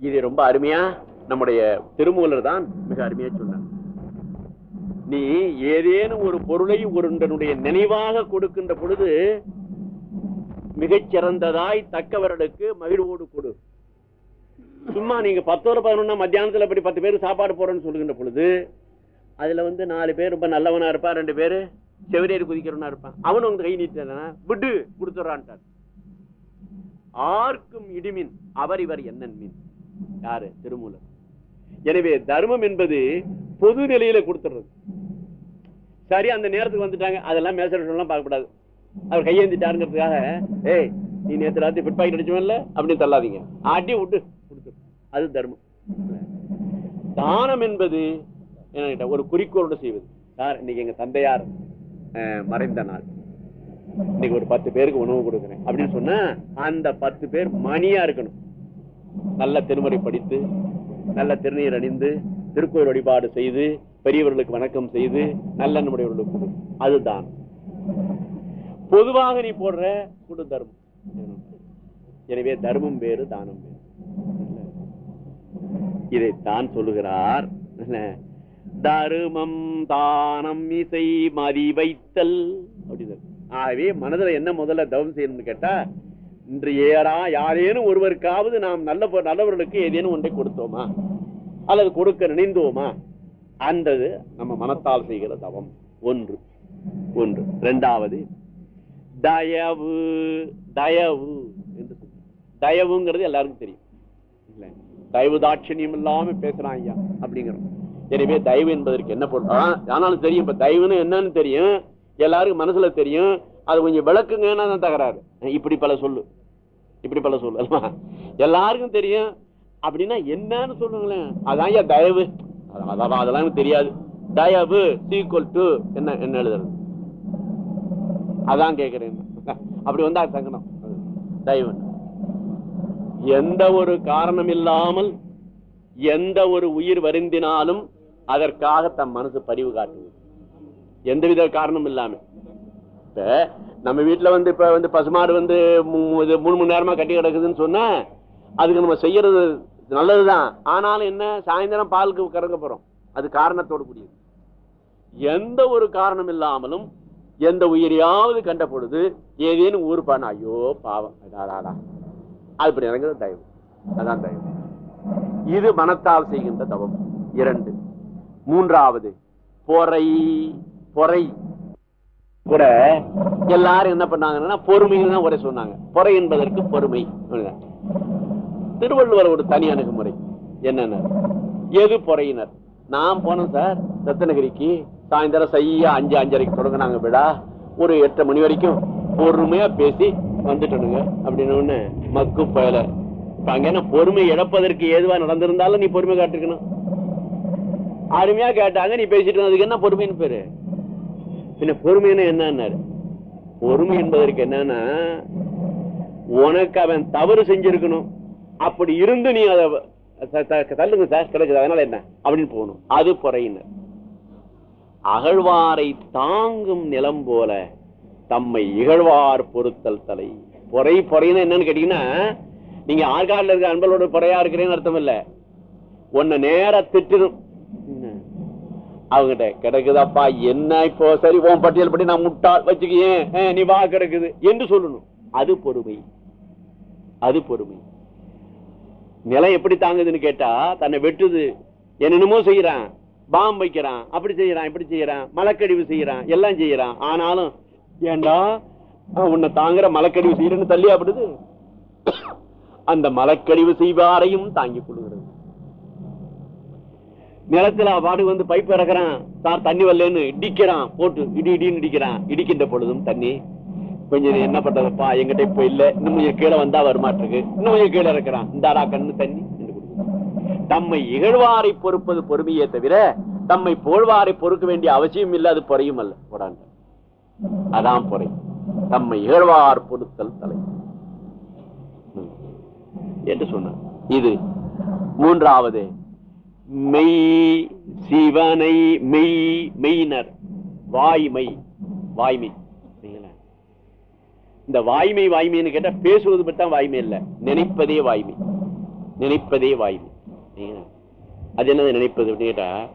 இது ரொம்ப அருமையா நம்முடைய திருமூலர் தான் மிக அருமையா சொன்னார். நீ ஏதேனும் ஒரு பொருளை ஒருவனுடைய நினைவாக கொடுக்கின்ற பொழுது மிகச்சிறந்ததாய் தக்கவர்களுக்கு மகிழ்வோடு கொடு. சும்மா நீங்க பத்தோட பதினொன்னா மத்தியானத்துல இப்படி பத்து பேர் சாப்பாடு போறேன்னு சொல்லுகின்ற பொழுது அதுல வந்து நாலு பேர் ரொம்ப நல்லவனா இருப்பான் ரெண்டு பேரு செவிரேறி குதிக்கிறவனா இருப்பான் அவனும் வந்து கை நீட்டானா விட்டு கொடுத்துறான்ட்டார் ஆர்க்கும் இடிமின் அவர் இவர் என்னன் மீன். யாரு? திருமூலர். எனவே தர்மம் என்பது பொது நிலையில கொடுத்துறது சரி அந்த நேரத்துக்கு வந்துட்டாங்க. அதெல்லாம் மேசரெல்லாம் பார்க்கக்கூடாது. அவர் கையேந்திட்டாருங்கிறதுக்காக ஏய் நீ நேற்று ராத்திரி பிட் பாக்கெட் அடிச்சவன்ல? அப்படின்னு தள்ளாதீங்க. அடி விட்டு கொடுத்துரு. அது தர்மம். தானம் என்பது என்ன ஒரு குறிக்கோளோட செய்வது. சார் இன்னைக்கு எங்க தந்தையார் மறைந்த நாள். இன்னைக்கு ஒரு பத்து பேருக்கு உணவு கொடுக்குறேன். அப்படின்னு சொன்னா அந்த பத்து பேர் மணியா இருக்கணும். நல்ல திருமுறை படித்து நல்ல திருநீர் அணிந்து திருக்கோயில் வழிபாடு செய்து பெரியவர்களுக்கு வணக்கம் செய்து நல்ல நம்முடையவர்களுக்கு அதுதான். பொதுவாக நீ போடுற குடு தர்மம். எனவே தர்மம் வேறு தானம் வேறு. இதைத்தான் சொல்லுகிறார். தருமம் தானம் இசை மதி வைத்தல். அப்படின்னு ஆகவே மனதுல என்ன முதல்ல தவம் செய்யணும்னு கேட்டா இன்று ஏறா யாரேனும் ஒருவருக்காவது நாம் நல்ல நல்லவர்களுக்கு ஏதேனும் ஒன்றை கொடுத்தோமா? அல்லது கொடுக்க நினைந்தோமா? அந்தது நம்ம மனத்தால் செய்கிற தவம். ஒன்று. ஒன்று. இரண்டாவது தயவு தயவு என்று தயவுங்கிறது எல்லாருக்கும் தெரியும். இல்லை. தயவு தாட்சணியம் இல்லாம பேசுறான் ஐயா அப்படிங்கிறோம். எனவே தயவு என்பதற்கு என்ன பொருள்? ஆனாலும் தெரியும். இப்ப தயவுன்னு என்னன்னு தெரியும். எல்லாருக்கும் மனசுல தெரியும். அது கொஞ்சம் விளக்குங்கன்னா தான் தகராறு. இப்படி பல சொல்லு. இப்படி பல சொல்லு அல்லவா? எல்லாருக்கும் தெரியும். அப்படின்னா என்னன்னு சொல்லுங்களேன். அதான் ஐயா தயவு. அதான் அதெல்லாம் எனக்கு தெரியாது. தயவு சீக்குவல் டு என்ன என்ன எழுதுறது? அதான் கேக்குறேன். அப்படி வந்தா சங்கடம். தயவு. எந்த ஒரு காரணம் இல்லாமல் எந்த ஒரு உயிர் வருந்தினாலும் அதற்காக தம் மனசு பரிவு காட்டுவது. எந்தவித காரணம் இல்லாமல் இப்ப நம்ம வீட்டுல வந்து இப்ப வந்து பசுமாடு வந்து மூ- மூணு மணி நேரமா கட்டி கிடக்குதுன்னு சொன்னா அதுக்கு நம்ம செய்யறது நல்லதுதான். ஆனாலும் என்ன? சாயந்தரம் பாலுக்கு கறங்க போறோம். அது காரணத்தோடு கூடியது. எந்த ஒரு காரணம் இல்லாமலும் எந்த உயிரையாவது கண்ட பொழுது ஏதேனும் ஊருப்பான ஐயோ பாவம். அடாடாடா. அது இப்படி இறங்குறது தயவு. அதான் தயவு. இது மனத்தால் செய்கின்ற தவம். இரண்டு. மூன்றாவது பொறை பொறை. கூட எல்லாரும் என்ன பண்ணாங்கன்னா பொறுமைன்னு தான் சொன்னாங்க. பொறை என்பதற்கு பொறுமை. திருவள்ளுவர் ஒரு தனி அணுகுமுறை. என்னென்ன? எது பொறையினர்? நான் போனேன் சார் ரத்தனகிரிக்கு. சாயந்தரம் செய்ய அஞ்சு அஞ்சரைக்கு தொடங்கினாங்க விடா. ஒரு எட்டு மணி வரைக்கும் பொறுமையா பேசி வந்துட்டனுங்க. அப்படின்னு ஒண்ணு மக்கு பயல. இப்ப அங்க என்ன பொறுமை இழப்பதற்கு ஏதுவா நடந்திருந்தாலும் நீ பொறுமை காட்டிருக்கணும். அருமையா கேட்டாங்க நீ பேசிட்டு வந்ததுக்கு என்ன பொறுமைன்னு பேரு? பின்ன பொறுமைன்னு என்னன்னாரு? பொறுமை என்பதற்கு என்னன்னா உனக்கு அவன் தவறு செஞ்சிருக்கணும். அப்படி இருந்து நீ அதை த- தள்ளுங்க சார் கிடைச்சது அதனால என்ன? அப்படின்னு போகணும். அது பொறையினர். அகழ்வாரை தாங்கும் நிலம் போல தம்மை இகழ்வார் பொறுத்தல் தலை. பொறை பொறையினா என்னன்னு கேட்டீங்கன்னா நீங்க ஆற்காடுல இருக்க அன்பலோட பொறையா இருக்கிறேன்னு அர்த்தம் இல்ல. உன்னை நேர திட்டிடும் அவங்கிட்ட கிடக்குதாப்பா என்ன இப்போ? சரி உன் பட்டியல் படி நான் முட்டாள் வச்சுக்கேன் நீ வா கிடக்குது. என்று சொல்லணும். அது பொறுமை. அது பொறுமை. நிலம் எப்படி தாங்குதுன்னு கேட்டா தன்னை வெட்டுது. என்னென்னமோ செய்யறான். பாம் வைக்கிறான். அப்படி செய்யறான் இப்படி செய்யறான். மலக்கடிவு செய்யறான். எல்லாம் செய்யறான். ஆனாலும் ஏண்டா உன்னை தாங்குற மலக்கடிவு செய்யறன்னு தள்ளி அப்படிது அந்த மலக்கடிவு செய்வாரையும் தாங்கிக் கொள்கிறது. நிலத்துல பாடு வந்து பைப் இறக்குறான். சார் தண்ணி வரலன்னு இடிக்கிறான். போட்டு இடி இடின்னு இடிக்கிறான். இடிக்கின்ற பொழுதும் தண்ணி கொஞ்சம் என்ன பண்றதுப்பா? எங்கிட்ட இப்ப இல்ல. இன்னும் கொஞ்சம் கீழே வந்தா வருமாட்டிருக்கு இன்னும் கொஞ்சம் கீழே இருக்கிறான் இந்தாடா கண்ணு தண்ணி. தம்மை இகழ்வாரை பொறுப்பது பொறுமையே தவிர தம்மை போழ்வாரை பொறுக்க வேண்டிய அவசியம் இல்ல அது பொறையும் அல்ல. போடாண்ட. அதான் பொறை. தம்மை இகழ்வார் பொறுத்தல் தலை. ம். என்று சொன்னார். இது மூன்றாவது மெய் சிவனை மெய் மெய்னர். வாய்மை வாய்மை. சரிங்களா? இந்த வாய்மை வாய்மைன்னு கேட்டா பேசுவது பற்றி தான் வாய்மை இல்லை. நினைப்பதே வாய்மை. நினைப்பதே வாய்மை. சரிங்களா? அது என்னது நினைப்பது அப்படின்னு கேட்டா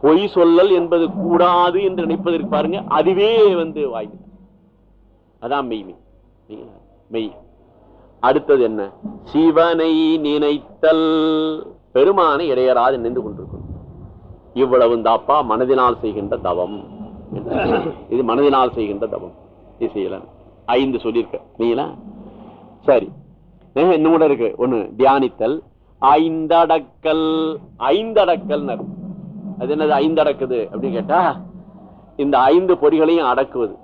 பொய் சொல்லல் என்பது கூடாது என்று நினைப்பதற்கு பாருங்க அதுவே வந்து வாய்மை. அதான் மெய்மை. சரிங்களா? மெய். அடுத்தது என்ன? சிவனை நினைத்தல். பெருமானை இடையராது நின்று கொண்டிருக்கும். இவ்வளவு தாப்பா மனதினால் செய்கின்ற தவம். இது மனதினால் செய்கின்ற தவம். நீ செய்யலாம் ஐந்து சொல்லியிருக்க. நீங்களா? சரி. இன்னும் கூட இருக்கு. ஒண்ணு தியானித்தல். ஐந்தடக்கல். ஐந்தடக்கல் அது என்னது ஐந்தடக்குது அப்படின்னு கேட்டா இந்த ஐந்து பொறிகளையும் அடக்குவது.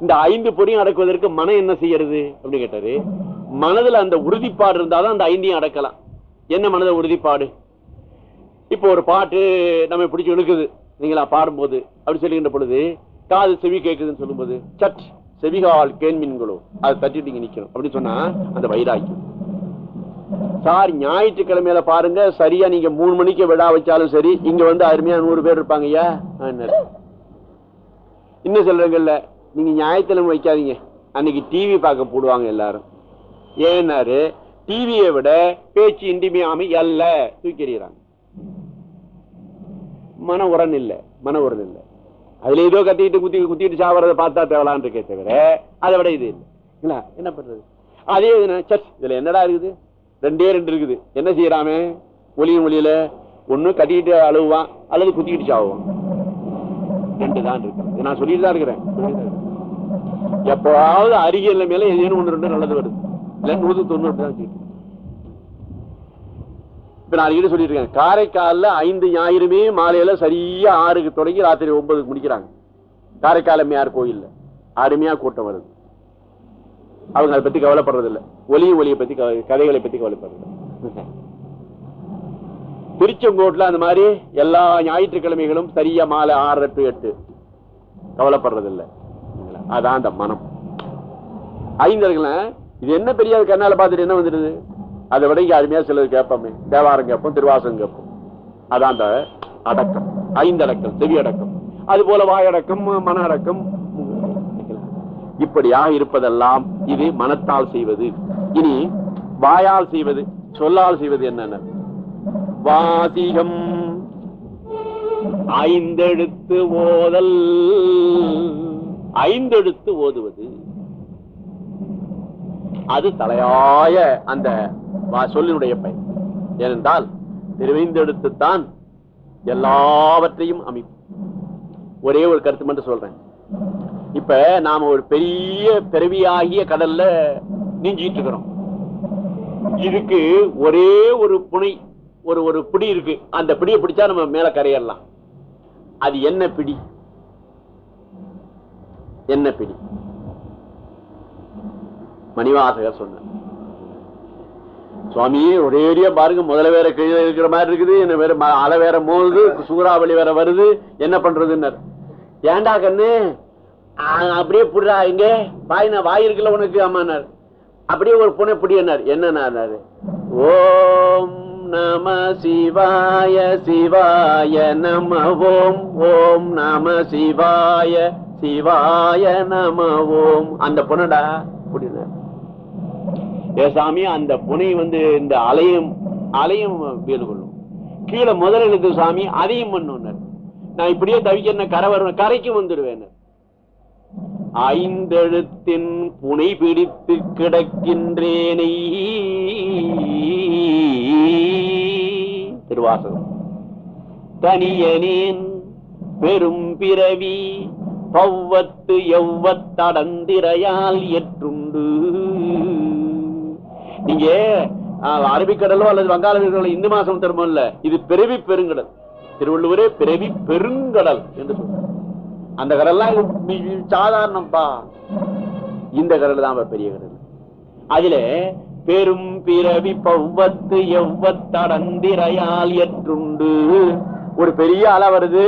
இந்த ஐந்து பொறியும் அடக்குவதற்கு மனம் என்ன செய்யறது? அப்படின்னு கேட்டாரு. மனதுல அந்த உறுதிப்பாடு இருந்தாதான் அந்த ஐந்தையும் அடக்கலாம். என்ன மனத உறுதிப்பாடு? இப்போ ஒரு பாட்டு நம்ம பிடிச்சி இழுக்குது. நீங்களா பாடும்போது அப்படி சொல்லுகின்ற பொழுது காது செவி கேட்குதுன்னு சொல்லும்போது சட் செவிகால் கேன்மீன்களோ அதை தட்டிட்டு இங்க நிக்கணும். அப்படின்னு சொன்னா அந்த வைராக்கியம். சார் ஞாயிற்றுக்கிழமையில பாருங்க சரியா நீங்க மூணு மணிக்கு விழா வச்சாலும் சரி இங்க வந்து அருமையா நூறு பேர் இருப்பாங்க ஐயா. இன்னும் சொல்றீங்கல்ல நீங்க ஞாயிற்றுக்கிழமை வைக்காதீங்க. அன்னைக்கு டிவி பார்க்க போடுவாங்க எல்லாரும். ஏன்னாரு டிவியை விட பேச்சு இன்றிமையாமை அல்ல. தூக்கி மன உரன் இல்லை மன உரன் இல்ல. அதுல ஏதோ கத்திட்டு குத்தி குத்திட்டு சாவறதை பார்த்தா தேவலான் இருக்கே தவிர அதை விட இது இல்லை. என்ன பண்றது? அதே சர்ச் இதுல என்னடா இருக்குது? ரெண்டே ரெண்டு இருக்குது. என்ன செய்யறாமே? ஒளியும் ஒளியில. ஒண்ணு கட்டிக்கிட்டு அழுவான் அல்லது குத்திக்கிட்டு சாவான் ரெண்டு தான் இருக்கு நான் சொல்லிட்டு தான் இருக்கிறேன். எப்பவாவது அருகில் மேல ஏதேனும் ஒண்ணு ரெண்டு நல்லது வருது. இல்ல நூத்தி தொண்ணூறு தான் இப்ப நான் சொல்லிட்டு இருக்கேன் காரைக்கால்ல ஐந்து ஞாயிறுமே மாலையில சரியா ஆறுக்கு தொடங்கி ராத்திரி ஒன்பதுக்கு முடிக்கிறாங்க. காரைக்கால் அம்மையார் கோயில்ல. அருமையா கூட்டம் வருது. அவங்க அதை பத்தி கவலைப்படுறது இல்ல ஒலி ஒலியை பத்தி கதைகளை பத்தி கவலைப்படுறது திருச்செங்கோட்டில் அந்த மாதிரி எல்லா ஞாயிற்றுக்கிழமைகளும் சரியா மாலை ஆறு டு எட்டு. கவலைப்படுறது இல்ல அதான் அந்த மனம். ஐந்தர்கள இது என்ன பெரிய கண்ணால பார்த்துட்டு என்ன வந்துடுது? அதை விட இங்க அருமையா சிலது கேட்போமே. தேவாரம் கேட்போம் திருவாசகம் கேட்போம். அதான் அந்த அடக்கம் ஐந்தடக்கம் செவி அடக்கம் அது போல வாயடக்கம் மன அடக்கம் இப்படியாக இருப்பதெல்லாம் இது மனத்தால் செய்வது. இனி வாயால் செய்வது சொல்லால் செய்வது என்னென்ன? வாசிகம். ஐந்தெழுத்து ஓதல். ஐந்தெழுத்து ஓதுவது. அது தலையாய அந்த சொல்லினுடைய பயன் ஏனென்றால் தெரிவிந்தெடுத்துத்தான் எல்லாவற்றையும் அமைப்பு ஒரே ஒரு கருத்து மட்டும் சொல்றேன். இப்ப நாம ஒரு பெரிய பிறவியாகிய கடல்ல நீஞ்சிட்டு இருக்கிறோம். இதுக்கு ஒரே ஒரு புனை ஒரு ஒரு பிடி இருக்கு. அந்த பிடியை பிடிச்சா நம்ம மேல கரையிடலாம் அது என்ன பிடி? என்ன பிடி? மணிவாசகர் சொன்னார். சுவாமி ஒரேடியா பாருங்க முதல்ல வேற கீழே இருக்கிற மாதிரி இருக்குது என்ன வேற அலை வேற மோது சூறாவளி வேற வருது என்ன பண்றதுன்னார். ஏன்டா கண்ணு? ஆ, அப்படியே புடுறா இங்க. வாய் நான் வாய் இருக்குல்ல உனக்கு ஆமானார் அப்படியே ஒரு புனை புடியனார் என்னன்னாரு ஓம் நம சிவாய சிவாய நம ஓம் ஓம் நம சிவாய சிவாய நம ஓம் அந்த புனடா புடினார் பேசாம சாமி அந்த புனை வந்து இந்த அலையும் அலையும் வீடு கொள்ளும். கீழே முதல் எழுத்து சாமி அதையும் பண்ணுனர். நான் இப்படியே தவிக்கிறேன் கரை வருவேன் கரைக்கு வந்துடுவேன் ஐந்தெழுத்தின் புனை பிடித்து கிடக்கின்றேனை. திருவாசகம். தனியனேன் பெரும் பிறவி பவ்வத்து எவ்வத்தடந்திரையால் எற்றுண்டு நீங்க அரபிக்கடலோ அல்லது வங்காள விரிகுடலோ இந்து மாசம் தருமம் இல்ல இது பிறவி பெருங்கடல். திருவள்ளுவரே பிறவி பெருங்கடல் என்று சொல்றார். அந்த கடல்லாம் இது சாதாரணப்பா இந்த கடல் தான் பெரிய கடல். அதுல பெரும் பிறவி பவ்வத்து எவ்வத்தடந்திரையால் எற்றுண்டு ஒரு பெரிய அலை வருது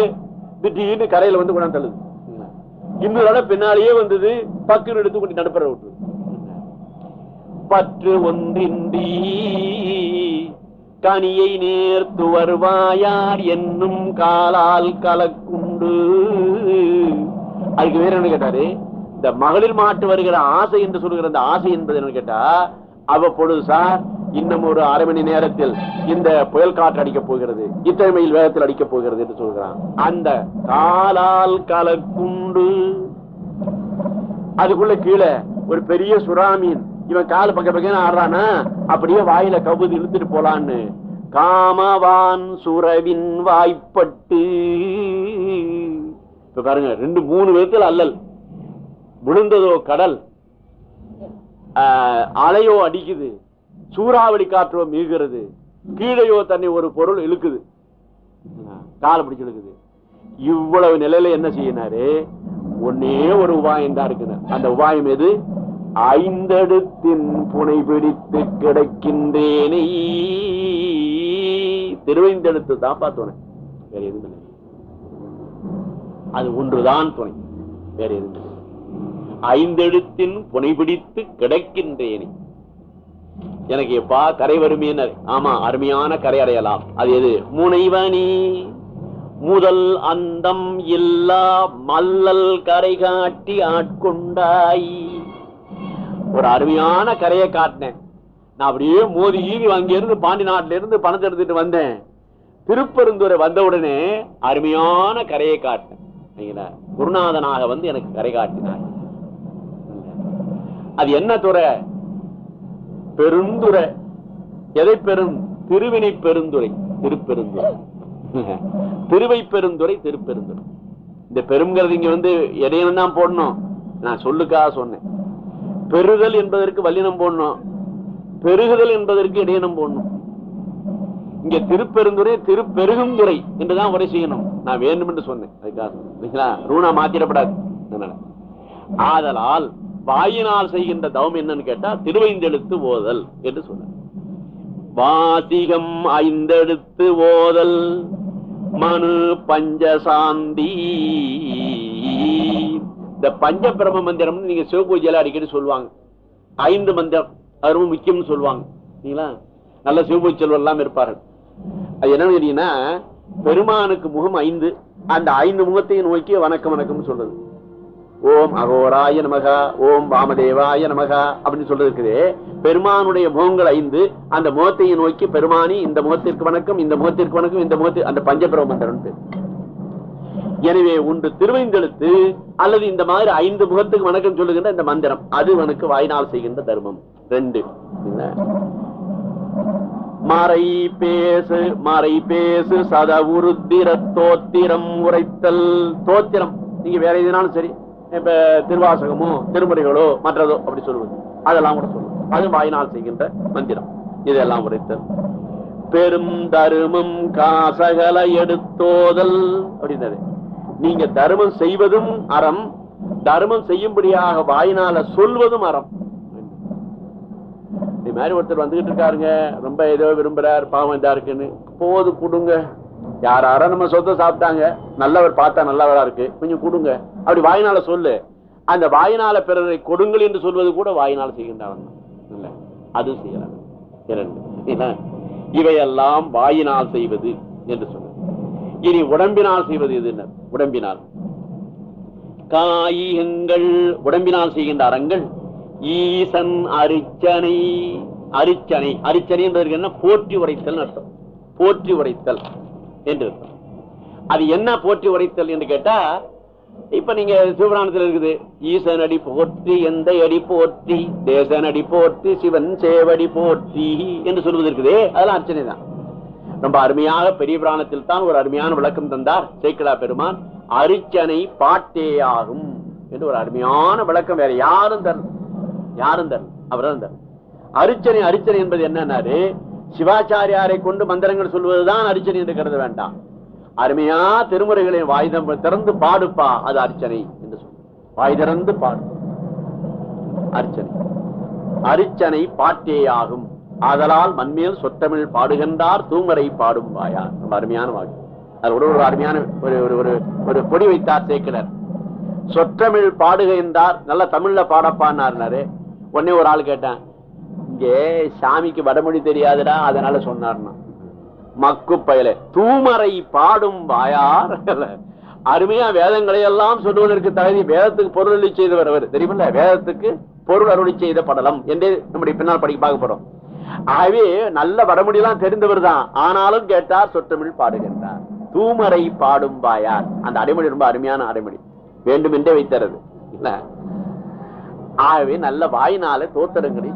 திடீர்னு கரையில வந்து கொண்டாந்து தள்ளுது. இன்னொரு பின்னாலேயே வந்தது பக்குன்னு எடுத்து கொண்டு நடுப்புற விட்டுருது. பற்று ஒன்றின்றி கனியை நேர்த்து வருவாயார் என்னும் காலால் கலக்குண்டு. அதுக்கு வேற என்ன கேட்டாரு? இந்த மகளிர் மாட்டு வருகிற ஆசை என்று சொல்லுகிற அந்த ஆசை என்பது என்ன கேட்டா அவ்வப்பொழுது சார் இன்னும் ஒரு அரை மணி நேரத்தில் இந்த புயல் காற்று அடிக்கப் போகிறது இத்தனை மைல் வேகத்தில் அடிக்கப் போகிறது என்று சொல்கிறான். அந்த காலால் கலக்குண்டு. அதுக்குள்ள கீழே ஒரு பெரிய சுறாமீன் இவன் கால பக்க பக்கம் ஆடுறானா? அப்படியே வாயில கவுது இழுத்துட்டு போலான்னு. காமவான் சுரவின் வாய்ப்பட்டு. இப்ப பாருங்க ரெண்டு மூணு விதத்தில் அல்லல். விழுந்ததோ கடல். அலையோ அடிக்குது. சூறாவளி காற்றோ மீகிறது கீழையோ தன்னை ஒரு பொருள் இழுக்குது. கால பிடிச்சு இழுக்குது. இவ்வளவு நிலையில என்ன செய்யினாரு? ஒன்னே ஒரு உபாயம் தான் இருக்குது அந்த உபாயம் எது? ஐந்தெடுத்தின் புனை பிடித்து கிடக்கின்றேனே திருவைந்தெடுத்து தான் பார்த்தோனே. வேற எதுவும் அது ஒன்றுதான் துணை. வேற எதுவும் ஐந்தெழுத்தின் புனை பிடித்து கிடக்கின்றேனே. எனக்கு எப்பா கரை வருமேனர் ஆமா அருமையான கரை அடையலாம். அது எது? முனைவனி. முதல் அந்தம் இல்லா மல்லல் கரை காட்டி ஆட்கொண்டாயி. ஒரு அருமையான கரையை காட்டினேன். நான் அப்படியே மோதி ஈவி அங்கிருந்து பாண்டி நாட்டில இருந்து பணத்தை எடுத்துட்டு வந்தேன். திருப்பெருந்துறை வந்தவுடனே அருமையான கரையை காட்டினேன். குருநாதனாக வந்து எனக்கு கரை காட்டினார். அது என்ன துறை? பெருந்துறை. எதை பெரும்? திருவினை பெருந்துறை. திருப்பெருந்துறை. திருவை பெருந்துரை திருப்பெருந்துறை. இந்த பெருங்கிறது இங்க வந்து இடையில தான் போடணும்? நான் சொல்லுக்காக சொன்னேன். பெருகல் என்பதற்கு வல்லினம் போடணும். பெருகுதல் என்பதற்கு இடையினம் போடணும். இங்க திருப்பெருந்துறை திருப்பெருகுந்துறை என்றுதான் உரை செய்யணும். நான் வேண்டும் என்று சொன்னேன். அதுக்காக. ரூணா மாத்திடப்படாது. ஆதலால் வாயினால் செய்கின்ற தவம் என்னன்னு கேட்டா திருவைந்தெழுத்து ஓதல் என்று சொன்னேன். வாசிகம் ஐந்தெழுத்து ஓதல் மனு பஞ்சசாந்தி இந்த பஞ்ச பிரம மந்திரம் நீங்க சிவபூஜையில அடிக்கடி சொல்லுவாங்க. ஐந்து மந்திரம் அது ரொம்ப முக்கியம்னு சொல்லுவாங்க. சரிங்களா நல்ல சிவபூஜை செல்வம் எல்லாம் இருப்பார்கள். அது என்னன்னு கேட்டீங்கன்னா பெருமானுக்கு முகம் ஐந்து அந்த ஐந்து முகத்தையும் நோக்கி வணக்கம் வணக்கம்னு சொல்றது. ஓம் அகோராய நமகா ஓம் வாமதேவாய நமகா அப்படின்னு சொல்றது இருக்குது. பெருமானுடைய முகங்கள் ஐந்து அந்த முகத்தையும் நோக்கி பெருமானி இந்த முகத்திற்கு வணக்கம் இந்த முகத்திற்கு வணக்கம் இந்த முகத்தில் அந்த பஞ்சபிரம மந்திரம் எனவே ஒன்று திருவைந்தெழுத்து அல்லது இந்த மாதிரி ஐந்து முகத்துக்கு வணக்கம் சொல்லுகின்ற இந்த மந்திரம். அது உனக்கு வாய்நாள் செய்கின்ற தர்மம். ரெண்டு. மறை பேசு மறை பேசு சத உருத்திர தோத்திரம் உரைத்தல். தோத்திரம். நீங்க வேற எதுனாலும் சரி இப்ப திருவாசகமோ திருமுறைகளோ மற்றதோ அப்படி சொல்லுவது. அதெல்லாம் கூட சொல்லுவோம் அது வாய்நாள் செய்கின்ற மந்திரம். இதெல்லாம் உரைத்தல். பெரும் தருமம் காசகல எடுத்தோதல். அப்படின்னது நீங்க தர்மம் செய்வதும் அறம் தர்மம் செய்யும்படியாக வாயினால சொல்வதும் அறம். இது மாதிரி ஒருத்தர் வந்துகிட்டு இருக்காருங்க ரொம்ப ஏதோ விரும்புறாரு பாவம் இதா இருக்குன்னு. போது கொடுங்க. யார் நம்ம சொத்த சாப்பிட்டாங்க நல்லவர் பார்த்தா நல்லவரா இருக்கு. கொஞ்சம் கொடுங்க. அப்படி வாயினால சொல்லு. அந்த வாயினால பிறரை கொடுங்கள் என்று சொல்வது கூட வாயினால செய்கின்றான் இல்ல அது செய்யலாம். இரண்டு. என்ன? இவையெல்லாம் வாயினால் செய்வது என்று சொல்ல இனி உடம்பினால் செய்வது எது என்ன? உடம்பினால். காயங்கள் உடம்பினால் செய்கின்ற அறங்கள் ஈசன் அரிச்சனை அரிச்சனை. அரிச்சனை என்பதற்கு என்ன? போற்றி உரைத்தல் அர்த்தம். போற்றி உரைத்தல் என்று அர்த்தம். அது என்ன போற்றி உரைத்தல் என்று கேட்டா இப்ப நீங்க சிவபுராணத்தில் இருக்குது. ஈசன் அடி போற்றி எந்த அடி போற்றி தேசன் அடி போற்றி சிவன் சேவடி போற்றி என்று சொல்வது இருக்குதே. அதெல்லாம் அர்ச்சனை தான். ரொம்ப அருமையாக பெரிய புராணத்தில் தான் ஒரு அருமையான விளக்கம் தந்தார். சேக்கலா பெருமான் அரிச்சனை பாட்டேயாகும் என்று ஒரு அருமையான விளக்கம் வேற யாரும் தரல. யாரும் தரல. அவர் தரல. அரிச்சனை அரிச்சனை என்பது என்னன்னாரு? சிவாச்சாரியாரை கொண்டு மந்திரங்கள் சொல்வதுதான் அரிச்சனை என்று கருத வேண்டாம். அருமையா திருமுறைகளை வாய் திறந்து பாடுப்பா அது அர்ச்சனை என்று சொல்லு வாய் திறந்து பாடு. அர்ச்சனை. அரிச்சனை பாட்டேயாகும். ஆதலால் மண்மேல் சொத்தமிழ் பாடுகின்றார் தூமரை பாடும் வாயா ரொம்ப அருமையான வாக்கு. அதோட ஒரு அருமையான ஒரு ஒரு ஒரு ஒரு பொடி வைத்தார் சேக்கினர் சொற்றமிழ் பாடுக என்றார் நல்ல தமிழ்ல பாடப்பான்னாரு உடனே ஒரு ஆள் கேட்டேன் இங்கே சாமிக்கு வடமொழி தெரியாதுடா அதனால சொன்னார்னா. மக்கு பயல தூமரை பாடும் வாயார். அருமையா வேதங்களை எல்லாம் சொல்லுவதற்கு தகுதி வேதத்துக்கு பொருள் அருளி செய்தவர் அவர். தெரியுமில்ல வேதத்துக்கு பொருள் அருளி செய்த படலம். என்றே நம்முடைய பின்னால் படிக்க பார்க்க போறோம். ஆகவே நல்ல வடமொழியெல்லாம் தெரிந்தவர் தான் ஆனாலும் கேட்டார் சொற்றமிழ் பாடுகின்றார். தூமரை பாடும் பாயார் அந்த அடைமொழி ரொம்ப அருமையான அடைமொழி. வேண்டுமென்றே வைத்தறது. இல்ல ஆகவே நல்ல வாயினால தோத்திரங்களை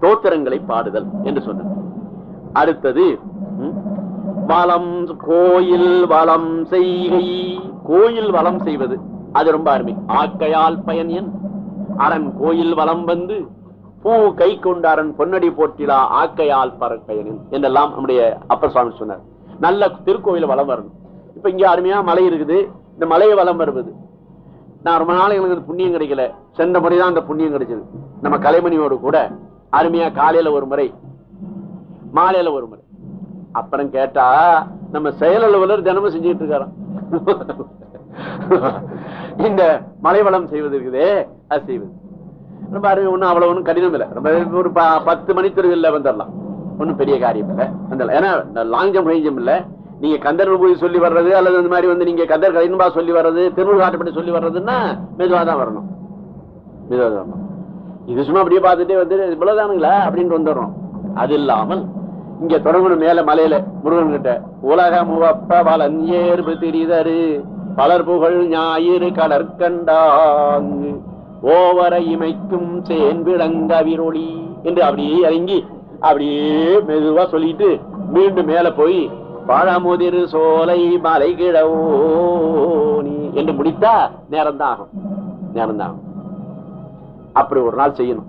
தோத்திரங்களை பாடுதல் என்று சொன்னது. அடுத்தது வளம் வலம் கோயில் வளம் செய்கை. கோயில் வளம் செய்வது. அது ரொம்ப அருமை. ஆக்கையால் பயன் என். அரண் கோயில் வளம் வந்து பூ கை கொண்டாரன் பொன்னடி போட்டிலா ஆக்கையால் பறப்பயனின் என்றெல்லாம் நம்முடைய அப்பர் சுவாமி சொன்னார். நல்ல திருக்கோயில் வளம் வரணும். இப்ப இங்க அருமையா மலை இருக்குது. இந்த மலையை வளம் வருவது. நான் ரொம்ப நாள் எங்களுக்கு புண்ணியம் கிடைக்கல. சென்ற முறைதான் அந்த புண்ணியம் கிடைச்சது. நம்ம கலைமணியோடு கூட அருமையா காலையில ஒரு முறை மாலையில ஒரு முறை. அப்புறம் கேட்டா நம்ம செயல் அலுவலர் தினமும் செஞ்சுட்டு இருக்காராம். இந்த மலைவளம் செய்வது இருக்குதே அது செய்வது. ரொம்ப அருமை ஒண்ணும் அவ்வளவு ஒண்ணும் கடினம் இல்லை. ரொம்ப ஒரு பத்து மணி தெருவில் வந்துடலாம். ஒண்ணும் பெரிய காரியம் இல்லை. வந்துடலாம். ஏன்னா லாங் ஜம்ப் ஜம்ப் இல்ல. நீங்க கந்தர் போய் சொல்லி வர்றது அல்லது அந்த மாதிரி வந்து நீங்க கந்தர் கலின்பா சொல்லி வர்றது திருநூறு காட்டுப்படி சொல்லி வர்றதுன்னா மெதுவா தான் வரணும். மெதுவா தான் வரணும். இது சும்மா அப்படியே பார்த்துட்டே வந்து இவ்வளவுதானுங்களா? அப்படின்னு வந்துடுறோம். அது இல்லாமல் இங்க தொடங்கணும் மேல மலையில. முருகன் கிட்ட உலக முவப்ப வலன் ஏர்பு திரிதரு பலர் புகழ் ஞாயிறு கடற்கண்டாங்கு ஓவரை இமைக்கும் சேன்விளங்க விரொளி என்று அப்படியே இறங்கி அப்படியே மெதுவா சொல்லிட்டு மீண்டும் மேல போய் பழமுதிர் சோலை மலை கிழவோனி என்று முடித்தா நேரம் தான் ஆகும் நேரம் தான் ஆகும் அப்படி ஒரு நாள் செய்யணும்.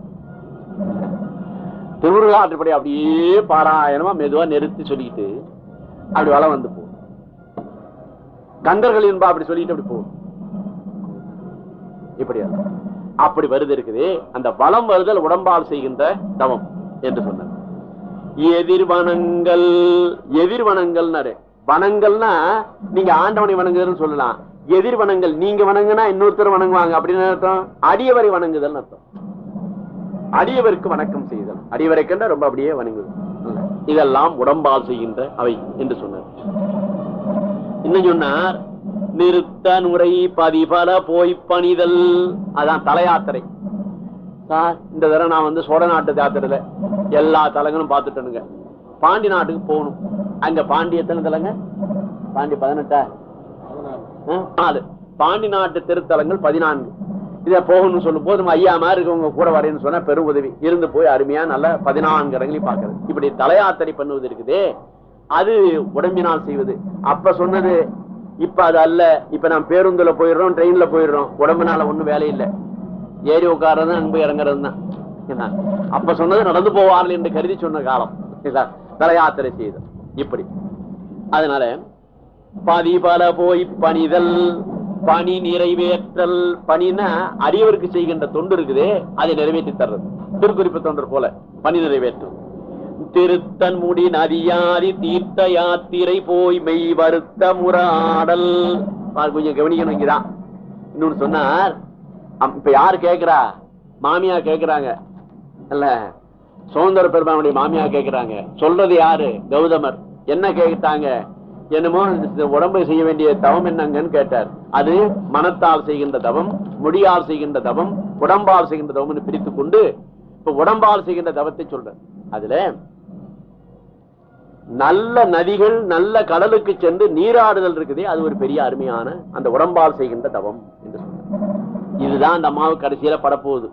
திருமுருகாற்றுப்படி அப்படியே பாராயணமா மெதுவா நிறுத்தி சொல்லிட்டு அப்படி வளம் வந்து போ கந்தர்கள் என்பா அப்படி சொல்லிட்டு அப்படி போ இப்படி அப்படி வருது இருக்குது. அந்த வளம் வருதல் உடம்பால் செய்கின்ற தவம் என்று சொன்னார். எதிர்வனங்கள் எதிர்வனங்கள்னாரு. வனங்கள்னா நீங்க ஆண்டவனை வணங்குதுன்னு சொல்லலாம். எதிர்வனங்கள் நீங்க வணங்குனா இன்னொருத்தர் வணங்குவாங்க அப்படின்னு அர்த்தம். அடியவரை வணங்குதல் அர்த்தம். அடியவருக்கு வணக்கம் செய்தல். அடியவரைக்கென்ற ரொம்ப அப்படியே வணங்குது. இதெல்லாம் உடம்பால் செய்கின்ற அவை என்று சொன்னார். இன்னும் சொன்னார் நிறுத்த நுரை பதிபல போய் பணிதல். அதான் தல யாத்திரை இந்த தடவை நான் வந்து சோழ நாட்டு யாத்திரையில எல்லா தலங்களும் பார்த்துட்டேனுங்க. பாண்டி நாட்டுக்கு போகணும். அங்க பாண்டி எத்தனை தலங்க? பாண்டி பதினெட்டா? நாலு பாண்டி நாட்டு திருத்தலங்கள் பதினான்கு. இத போகணும்னு சொல்லும் போது நம்ம ஐயா மாதிரி இருக்கவங்க கூட வரேன்னு சொன்னா பெரும் உதவி. இருந்து போய் அருமையா நல்ல பதினான்கு இடங்களையும் பார்க்கறது. இப்படி தலையாத்திரை பண்ணுவது இருக்குதே. அது உடம்பினால் செய்வது. அப்ப சொன்னது இப்ப அது அல்ல. இப்ப நான் பேருந்துல போயிடுறோம் ட்ரெயின்ல போயிடுறோம். உடம்புனால ஒண்ணும் வேலை ஏறி உட்கார்றது அன்பு இறங்குறது தான் என்ன? அப்ப சொன்னது நடந்து போவார்கள் என்று கருதி சொன்ன காலம். இல்ல? தலையாத்திரை செய்தல் இப்படி. அதனால பதிபல போய் பணிதல் பணி நிறைவேற்றல். பணினா அடியவருக்கு செய்கின்ற தொண்டு இருக்குதே அதை நிறைவேற்றி தர்றது. திருக்குறிப்பு தொண்டர் போல பணி நிறைவேற்றும் திருத்தன் முடி நதியாதி தீர்த்த யாத்திரை போய் மெய் வருத்த முறாடல். கொஞ்சம் கவனிக்கணும் இங்கதான். இன்னொன்னு சொன்னார் அம்- இப்ப யாரு கேக்குறா மாமியா கேக்குறாங்க இல்ல சுதந்திர பெருமானுடைய மாமியா கேக்குறாங்க சொல்றது யாரு? கௌதமர். என்ன கேட்டாங்க? என்னமோ உடம்பு செய்ய வேண்டிய தவம் என்னங்கன்னு கேட்டார். அது மனத்தால் செய்கின்ற தவம் முடியால் செய்கின்ற தவம் உடம்பால் செய்கின்ற தவம்னு பிரித்து கொண்டு இப்ப உடம்பால் செய்கின்ற தவத்தை சொல்ற அதுல நல்ல நதிகள் நல்ல கடலுக்கு சென்று நீராடுதல் இருக்குதே அது ஒரு பெரிய அருமையான அந்த உடம்பால் செய்கின்ற தவம் என்று சொன்னார். இதுதான் அந்த அம்மாவுக்கு கடைசியில படப்போகுது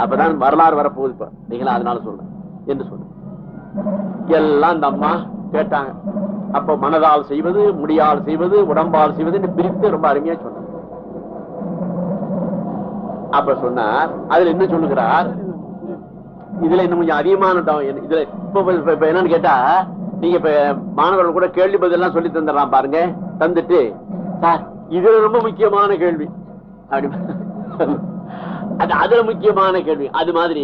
அப்பதான் வரலாறு வரப்போகுது இப்ப. நீங்களா அதனால சொல்றேன் என்று சொன்ன எல்லாம் அந்த அம்மா கேட்டாங்க. அப்ப மனதால் செய்வது முடியால் செய்வது உடம்பால் செய்வது என்று பிரித்து ரொம்ப அருமையா சொன்னார். அப்ப சொன்னார் அதுல என்ன சொல்லுகிறார்? இதுல இன்னும் கொஞ்சம் அதிகமான தவம் என்ன- இதுல இப்ப என்னன்னு கேட்டா நீங்க இப்ப மாணவர்கள் கூட கேள்வி பதிலாம் சொல்லி தந்துடலாம் பாருங்க. தந்துட்டு சார் இதுல ரொம்ப முக்கியமான கேள்வி. அப்படி அது அதுல முக்கியமான கேள்வி. அது மாதிரி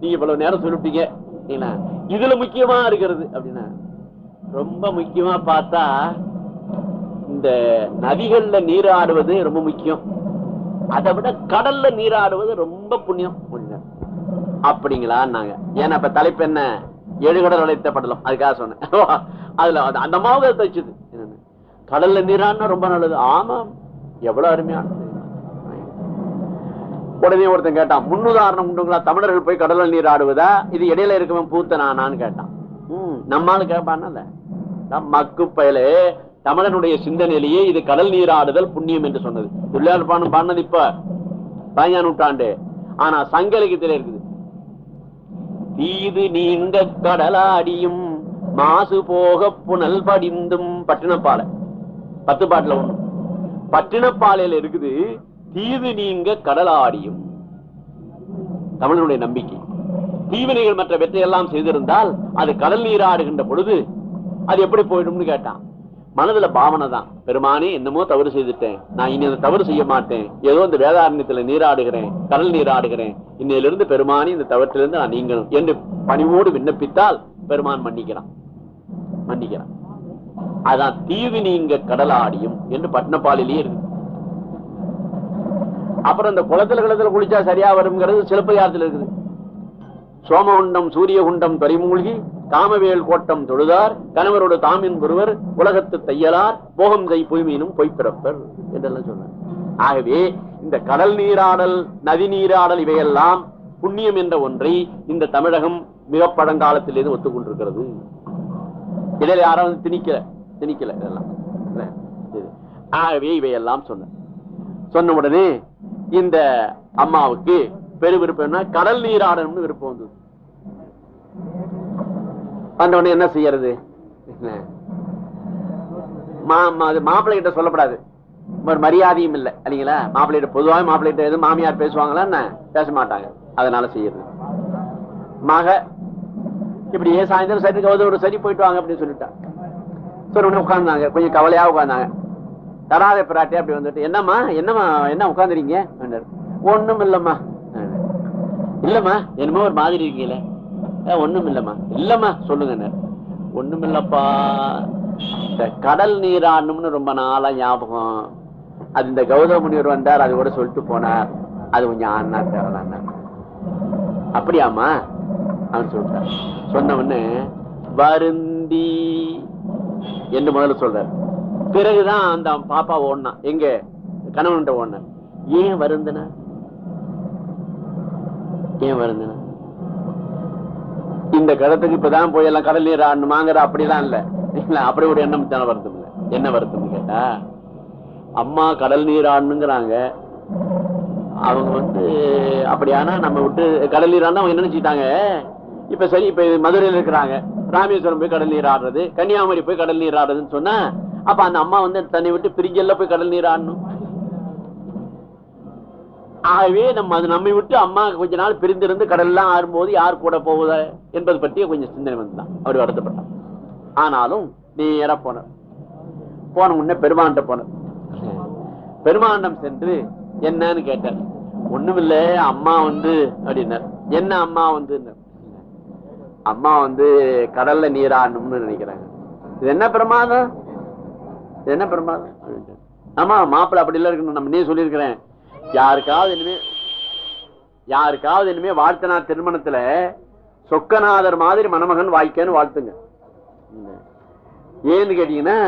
நீங்க இவ்வளவு நேரம் சொல்லிட்டீங்க சரிங்களா? இதுல முக்கியமா இருக்கிறது. அப்படின்னா ரொம்ப முக்கியமா பார்த்தா இந்த நதிகள்ல நீராடுவது ரொம்ப முக்கியம். அதை விட கடல்ல நீராடுவது ரொம்ப புண்ணியம். புண்ணியம் அப்படிங்களான்னாங்க. ஏன்னா இப்ப தலைப்பு என்ன? எழுகடல் அழைத்த படலம் அதுக்காக சொன்னேன். அதுல அது அந்த மாவு தச்சுது. கடல்ல நீராடினா ரொம்ப நல்லது. ஆமாம் எவ்வளவு அருமையானது உடனே ஒருத்தன் கேட்டான் முன்னுதாரணம் உண்டுங்களா? தமிழர்கள் போய் கடல்ல நீர் ஆடுவதா இது இடையில இருக்கவன் பூத்தனானான்னு கேட்டான். உம் நம்மால கேட்பான்ல மக்கு பயலே தமிழனுடைய சிந்தனையிலேயே இது கடல் நீராடுதல் புண்ணியம் என்று சொன்னது. தொழிலாளர் பானம் பாடினது இப்ப பதினஞ்சாம் நூற்றாண்டு. ஆனா சங்க இலக்கியத்திலே இருக்குது. தீது நீங்க கடலாடியும் மாசு போக புனல் படிந்தும் பட்டினப்பாலை. பத்து பாட்டுல ஒண்ணு. பட்டினப்பாலையில இருக்குது தீது நீங்க கடலாடியும். தமிழனுடைய நம்பிக்கை. தீவினைகள் மற்ற வெற்றையெல்லாம் செய்திருந்தால் அது கடல் நீராடுகின்ற பொழுது அது எப்படி போயிடும்னு கேட்டான். மனதுல பாவனை தான். பெருமானே என்னமோ தவறு செய்துட்டேன். நான் இனி அந்த தவறு செய்ய மாட்டேன். ஏதோ இந்த வேதாரண்யத்துல நீராடுகிறேன் கடல் நீராடுகிறேன். இன்னையிலிருந்து பெருமானி இந்த தவற்றிலிருந்து நான் நீங்கணும் என்று பணிவோடு விண்ணப்பித்தால் பெருமான் மன்னிக்கிறான். மன்னிக்கிறான். அதான் தீவு நீங்க கடலாடியும் என்று பட்னப்பாலிலேயே இருக்கு. அப்புறம் இந்த குளத்துல குளத்துல குளிச்சா சரியா வருங்கிறது சிலப்பதிகாரத்தில் இருக்குது. சோமகுண்டம் சூரியகுண்டம் தொலைமூழ்கி காமவேல் கோட்டம் தொழுதார் கணவரோடு தாமின் ஒருவர் உலகத்து தையலார் போகம் செய் பொய்மீனும் பொய்ப்பிறப்பர் என்றெல்லாம் சொன்னார். ஆகவே இந்த கடல் நீராடல் நதி நீராடல் இவையெல்லாம் புண்ணியம் என்ற ஒன்றை இந்த தமிழகம் மிக பழங்காலத்திலிருந்து ஒத்துக்கொண்டிருக்கிறது. இடையில யாரும் திணிக்கல திணிக்கல இதெல்லாம். ஆகவே இவையெல்லாம் சொன்ன சொன்ன உடனே இந்த அம்மாவுக்கு பெரு விருப்பம்னா கடல் நீராடணும்னு விருப்பம் வந்தது. வந்த உடனே என்ன? செய்யறது மாப்பிள்ளை கிட்ட சொல்லப்படாது. ஒரு மரியாதையும் இல்லை இல்லைங்களா? மாப்பிள்ளைகிட்ட பொதுவாக மாப்பிள்ளைகிட்ட எதுவும் மாமியார் பேசுவாங்களா என்ன? பேச மாட்டாங்க. அதனால செய்யறது. மக இப்படியே சாயந்தரம் சரி ஒரு சரி போயிட்டு வாங்க அப்படின்னு சொல்லிட்டான் சரி உடனே உட்கார்ந்தாங்க. கொஞ்சம் கவலையா உட்கார்ந்தாங்க. தராத பிராட்டி அப்படி வந்துட்டு என்னம்மா என்னம்மா என்ன உட்காந்துறீங்க ஒண்ணும் இல்லம்மா. இல்லம்மா என்னமோ ஒரு மாதிரி இருக்கீங்களே. ஒண்ணும் இல்லம்மா இல்லம்மா சொல்லுங்க ஒண்ணும் இல்லப்பா இந்த கடல் நீராடணும்னு ரொம்ப நாளா ஞாபகம். அது இந்த கௌதம முனிவர் வந்தார் அது கூட சொல்லிட்டு போனார். அது கொஞ்சம் ஆனா தேவலான் அப்படியாமா அவன் சொல்றான் சொன்ன வருந்தி. என்று முதல்ல சொல்றார். பிறகுதான் அந்த பாப்பா ஓடினான் எங்க? கணவன்கிட்ட ஓடினான் ஏன் வருந்தன? ஏன் வருந்தன இந்த கடத்துக்கு இப்பதான் போய் எல்லாம் கடல் நீர் ஆடணுமாங்கிற அப்படிலாம் இல்ல. இல்ல அப்படி ஒரு எண்ணம் தானே வருத்தம் இல்ல. என்ன வருத்தம் கேட்டா அம்மா கடல் நீர் ஆடணுங்கிறாங்க. அவங்க வந்து அப்படியானா நம்ம விட்டு கடல் நீர் ஆடினா அவங்க என்ன இப்ப சரி இப்ப மதுரையில் மதுரையில இருக்கிறாங்க. ராமேஸ்வரம் போய் கடல் நீர் ஆடுறது கன்னியாகுமரி போய் கடல் நீர் ஆடுறதுன்னு சொன்னா அப்ப அந்த அம்மா வந்து தன்னை விட்டு பிரிஞ்சல்ல போய் கடல் நீர் ஆடணும். ஆகவே நம்ம அது நம்மை விட்டு அம்மா கொஞ்ச நாள் பிரிந்திருந்து கடல்லாம் ஆடும்போது யார் கூட போகுத என்பது பற்றிய கொஞ்சம் சிந்தனை வந்துதான். அவர் வருத்தப்பட்டார். ஆனாலும் நேரா போனார். போன உடனே பெருமாண்ட போனார். பெருமாண்டம் சென்று என்னன்னு கேட்டார். ஒண்ணுமில்ல அம்மா வந்து அப்படின்னார். என்ன அம்மா வந்து அம்மா வந்து கடல்ல நீராடணும்னு நினைக்கிறாங்க. இது என்ன பிரமாதம் இது என்ன பிரமாதம் ஆமா மாப்பிள்ள அப்படி எல்லாம் இருக்கணும். நம்ம நீ சொல்லியிருக்கிறேன். யாருக்காவது இனிமே யாருக்காவது இனிமே வாழ்த்தனா திருமணத்துல சொக்கநாதர் மாதிரி மணமகன் வாய்க்கன்னு வாழ்த்துங்க. ஏன்னு கேட்டீங்கன்னா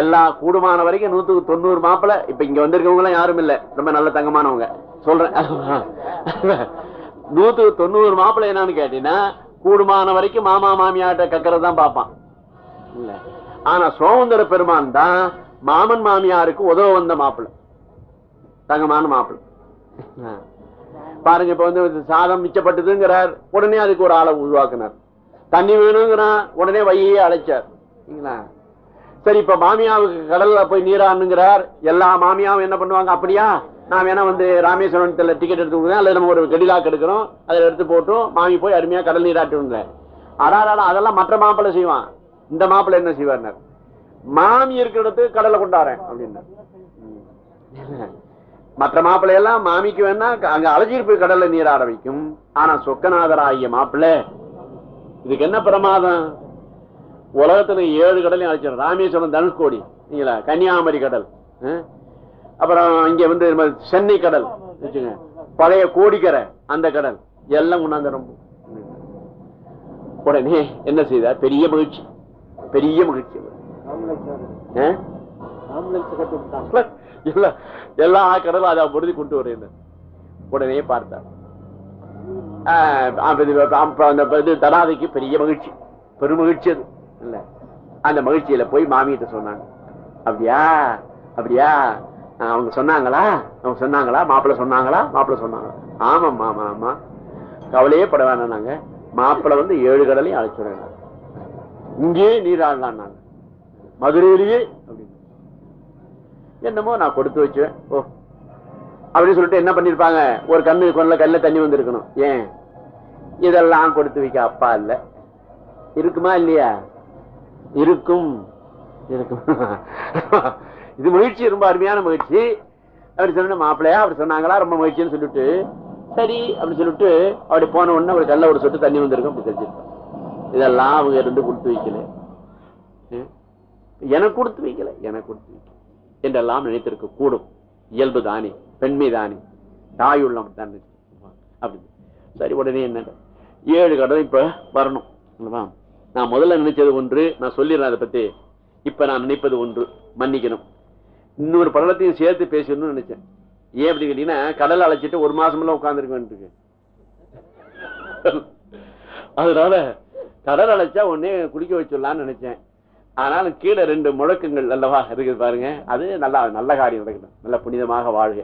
எல்லா கூடுமான வரைக்கும் நூத்துக்கு தொண்ணூறு மாப்பிள்ள இப்ப இங்க வந்திருக்கவங்க எல்லாம் யாரும் இல்ல. ரொம்ப நல்ல தங்கமானவங்க. சொல்றேன். நூத்துக்கு தொண்ணூறு மாப்பிள்ள என்னன்னு கேட்டீங்கன்னா கூடுமான வரைக்கும் மாமா மாமியாட்ட கக்கறதான் பார்ப்பான். இல்ல. ஆனா சோமந்தர பெருமான் தான் மாமன் மாமியாருக்கு உதவ வந்த மாப்பிள்ள தங்கமான மாப்பிள்ளை. பாருங்க இப்ப வந்து சாதம் மிச்சப்பட்டதுங்கிறார். உடனே அதுக்கு ஒரு ஆளை உருவாக்குனார். தண்ணி வேணுங்கிறான் உடனே வையே அழைச்சார்? சரி இப்ப மாமியாவுக்கு கடல்ல போய் நீரானுங்கிறார். எல்லா மாமியாவும் என்ன பண்ணுவாங்க? அப்படியா? நான் வேணா வந்து ராமேஸ்வரத்துல டிக்கெட் எடுத்து கொடுக்குறேன். அல்லது நம்ம ஒரு கெடிலாக்கு எடுக்கிறோம். அதை எடுத்து போட்டோம் மாமி போய் அருமையா கடல் நீராட்டு அடாடா அதெல்லாம் மற்ற மாப்பிள்ளை செய்வான். இந்த மாப்பிள்ளை என்ன செய்வார் மாமி இருக்கிற இடத்துக்கு கடலை கொண்டாறேன் அப்படின்னார். மற்ற மாப்பிள்ளை எல்லாம் மாமிக்கு வேணா அங்க அழைச்சிட்டு போய் கடல்ல நீராட வைக்கும். ஆனா சொக்கநாதர் ஆகிய மாப்பிள்ளை இதுக்கு என்ன பிரமாதம்? உலகத்துல ஏழு கடலையும் அழைச்சிடும். ராமேஸ்வரம் தனுஷ்கோடி கன்னியாகுமரி கடல் ஆ? அப்புறம் இங்க வந்து சென்னை கடல் வச்சுங்க. பழைய கோடிக்கரை அந்த கடல் எல்லாம் கொண்டாந்து ரொம்ப உடனே என்ன செய்தார்? பெரிய மகிழ்ச்சி. பெரிய மகிழ்ச்சி. ஆ? எல்லா கடலும் அதை பொருதி கொண்டு வருகிறேன் உடனே பார்த்தார் தடாதைக்கு பெரிய மகிழ்ச்சி. பெருமகிழ்ச்சி அது. இல்ல அந்த மகிழ்ச்சியில போய் மாமியிட்ட சொன்னாங்க. அப்படியா அப்படியா அவங்க சொன்னாங்களா? அவங்க சொன்னாங்களா? மாப்பிள்ள சொன்னாங்களா? மாப்பிள்ள சொன்னாங்களா? ஆமாம் ஆமா ஆமா. கவலையே பட வேணாம் நாங்க. மாப்பிள்ளை வந்து ஏழு கடலையும் அழைச்சுடுறாங்க இங்கேயே நீராடலாம் நாங்க மதுரையிலேயே அப்படி. என்னமோ நான் கொடுத்து வச்சுவேன். ஓ. அப்படின்னு சொல்லிட்டு என்ன பண்ணிருப்பாங்க? ஒரு கண்ணு கொள்ள கல்ல தண்ணி வந்திருக்கணும். ஏன்? இதெல்லாம் கொடுத்து வைக்க அப்பா இல்ல. இருக்குமா இல்லையா? இருக்கும். இருக்கும். இது மகிழ்ச்சி ரொம்ப அருமையான மகிழ்ச்சி. அப்படி சொன்ன மாப்பிள்ளையா அப்படி சொன்னாங்களா? ரொம்ப மகிழ்ச்சின்னு சொல்லிட்டு சரி அப்படி சொல்லிட்டு அப்படி போன உடனே ஒரு கல்ல ஒரு சொட்டு தண்ணி வந்திருக்கும் அப்படி தெரிஞ்சிருக்கோம். இதெல்லாம் அவங்க இருந்து கொடுத்து வைக்கல. ம். எனக்கு கொடுத்து வைக்கல எனக்கு கொடுத்து வைக்கல. என்றெல்லாம் நினைத்திருக்க கூடும் இயல்பு தானே பெண்மை தானே தாயுள்ளம் தானே. அப்படி. சரி உடனே என்ன? ஏழு கடன் இப்ப வரணும். நான் முதல்ல நினைச்சது ஒன்று நான் சொல்லிடுறேன் அதை பத்தி. இப்ப நான் நினைப்பது ஒன்று மன்னிக்கணும். இன்னொரு படலத்தையும் சேர்த்து பேசணும்னு நினைச்சேன். ஏன் அப்படின்னு கேட்டீங்கன்னா கடல் அழைச்சிட்டு ஒரு மாசமெல்லாம் உட்காந்துருக்கேன் உட்கார்ந்துருக்க வேண்டியிருக்கு. அதனால கடல் அழைச்சா உடனே குடிக்க வச்சிடலாம்னு நினைச்சேன். ஆனாலும் கீழே ரெண்டு முழக்கங்கள் அல்லவா இருக்குது பாருங்க. அது நல்லா நல்ல காரியம் நடக்கணும் நல்ல புனிதமாக வாழ்க.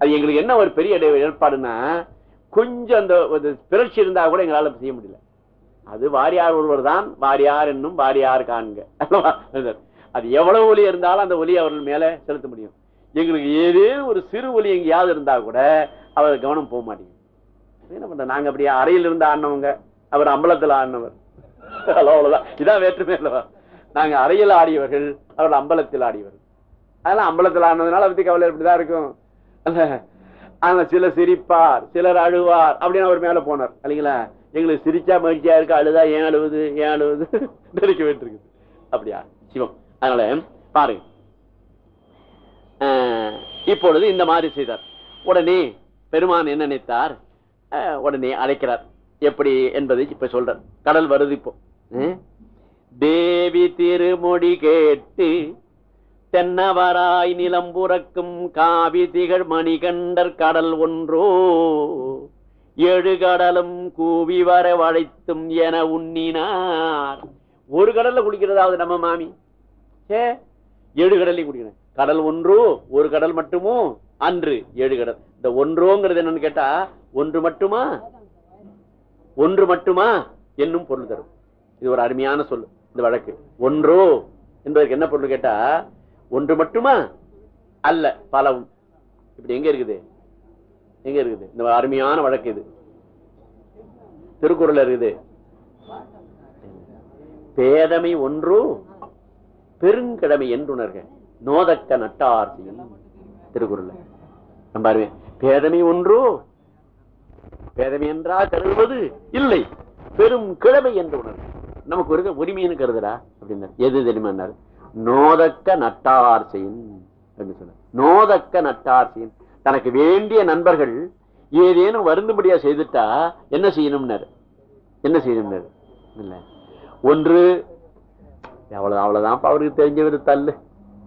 அது எங்களுக்கு என்ன ஒரு பெரிய ஏற்பாடுன்னா கொஞ்சம் அந்த ஒரு பிறழ்ச்சி இருந்தா கூட எங்களால் செய்ய முடியல. அது வாரியார் ஒருவர் தான். வாரியார் என்னும் வாரியார் காண்க. அது எவ்வளவு ஒலி இருந்தாலும் அந்த ஒலி அவர்கள் மேல செலுத்த முடியும். எங்களுக்கு ஏதே ஒரு சிறு ஒலி எங்கேயாவது இருந்தா கூட அவர் கவனம் போக மாட்டேங்குது. என்ன பண்ற நாங்க அப்படியே அறையில் இருந்து ஆடினவங்க. அவர் அம்பலத்தில் ஆடினவர். அவ்வளவுதான். இதான் வேற்றுமே அல்லவா? நாங்க அறையில் ஆடியவர்கள் அவர்கள் அம்பலத்தில் ஆடியவர்கள். அதெல்லாம் அம்பலத்தில் ஆடினதுனால பத்தி கவலை இப்படிதான் இருக்கும்? அல்ல ஆனா சில சிரிப்பார் சிலர் அழுவார் அப்படின்னு அவர் மேல போனார். இல்லைங்களா? எங்களுக்கு சிரிச்சா மகிழ்ச்சியா இருக்கு அழுதா ஏன் அழுவுது ஏன் அழுவுது? நினைக்க வேண்டியிருக்கு அப்படியா? சிவம். அதனால பாருங்க. ஆஹ், இப்பொழுது இந்த மாதிரி செய்தார். உடனே பெருமான் என்ன நினைத்தார்? உடனே அழைக்கிறார். எப்படி என்பதை இப்ப சொல்றார். கடல் வருது இப்போ. தேவி திருமொழி கேட்டு தென்னவராய் நிலம்புறக்கும் காவி திகழ் மணிகண்டர் கடல் ஒன்றோ ஏழு கடலும் கூவி வர வளைத்தும் என உண்ணினார். ஒரு கடல்ல குடிக்கிறதாவது நம்ம மாமி? ஏ ஏழு கடலையும் குடிக்கிறேன் கடல் ஒன்றோ ஒரு கடல் மட்டுமோ? அன்று ஏழு கடல். இந்த ஒன்றோங்கிறது என்னன்னு கேட்டா ஒன்று மட்டுமா? ஒன்று மட்டுமா? என்னும் பொருள் தரும். இது ஒரு அருமையான சொல்லு இந்த வழக்கு. ஒன்றோ? என்பதற்கு என்ன பொருள் கேட்டா ஒன்று மட்டுமா? அல்ல பலவும். இப்படி எங்க இருக்குது? எங்க இருக்குது? இந்த அருமையான வழக்கு இது. திருக்குறள் இருக்குது. பேதமை ஒன்று பெருங்கடமை என்றுணர்க. நோதக்க நட்டார் திருக்குறள் நம்ம பேதமை ஒன்று பேதமை என்றா கருதுவது இல்லை. பெரும் கிழமை என்று உணர்வு நமக்கு இருக்க உரிமைன்னு கருதுடா அப்படின்னா எது தெரியுமா நோதக்க நட்டார் செய்யும் அப்படின்னு சொன்னார். நோதக்க நட்டார் செய்யும் தனக்கு வேண்டிய நண்பர்கள் ஏதேனும் வருந்தும்படியா செய்துட்டா என்ன செய்யணும்னாரு? என்ன செய்யணும்னாரு? இல்ல. ஒன்று அவ்வளவு அவ்வளவுதான் அவருக்கு தெரிஞ்சவர் தள்ளு.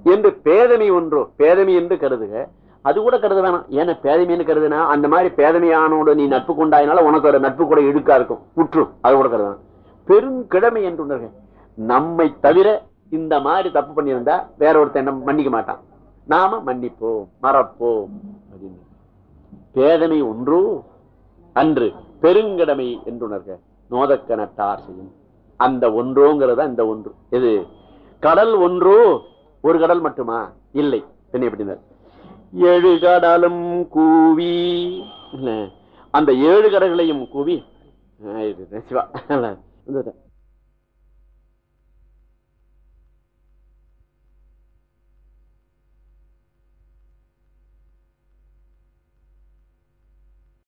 என்று பேதமை ஒன்றோ பேதமை என்று கருதுக. அது கூட கருத வேணாம். ஏன்னா பேதமைன்னு கருதுனா அந்த மாதிரி பேதமையானோட நீ நட்பு கொண்டாயினால உனக்கு ஒரு நட்பு கூட இழுக்கா இருக்கும். குற்று அது கூட கருத பெருங்கிழமை என்று உணர்க நம்மை தவிர இந்த மாதிரி தப்பு பண்ணியிருந்தா வேற ஒருத்தன் என்ன மன்னிக்க மாட்டான். நாம மன்னிப்போம் மறப்போம் அப்படின்னு. பேதமை ஒன்று அன்று பெருங்கடமை என்று உணர்க நட்டார் செய்யும். அந்த ஒன்றோங்கிறதா இந்த ஒன்று. எது? கடல் ஒன்றோ ஒரு கடல் மட்டுமா? இல்லை. என்ன எப்படினார்? ஏழு கடலும் கூவி அந்த ஏழு கடல்களையும் கூவி சிவா இது சிவா இந்த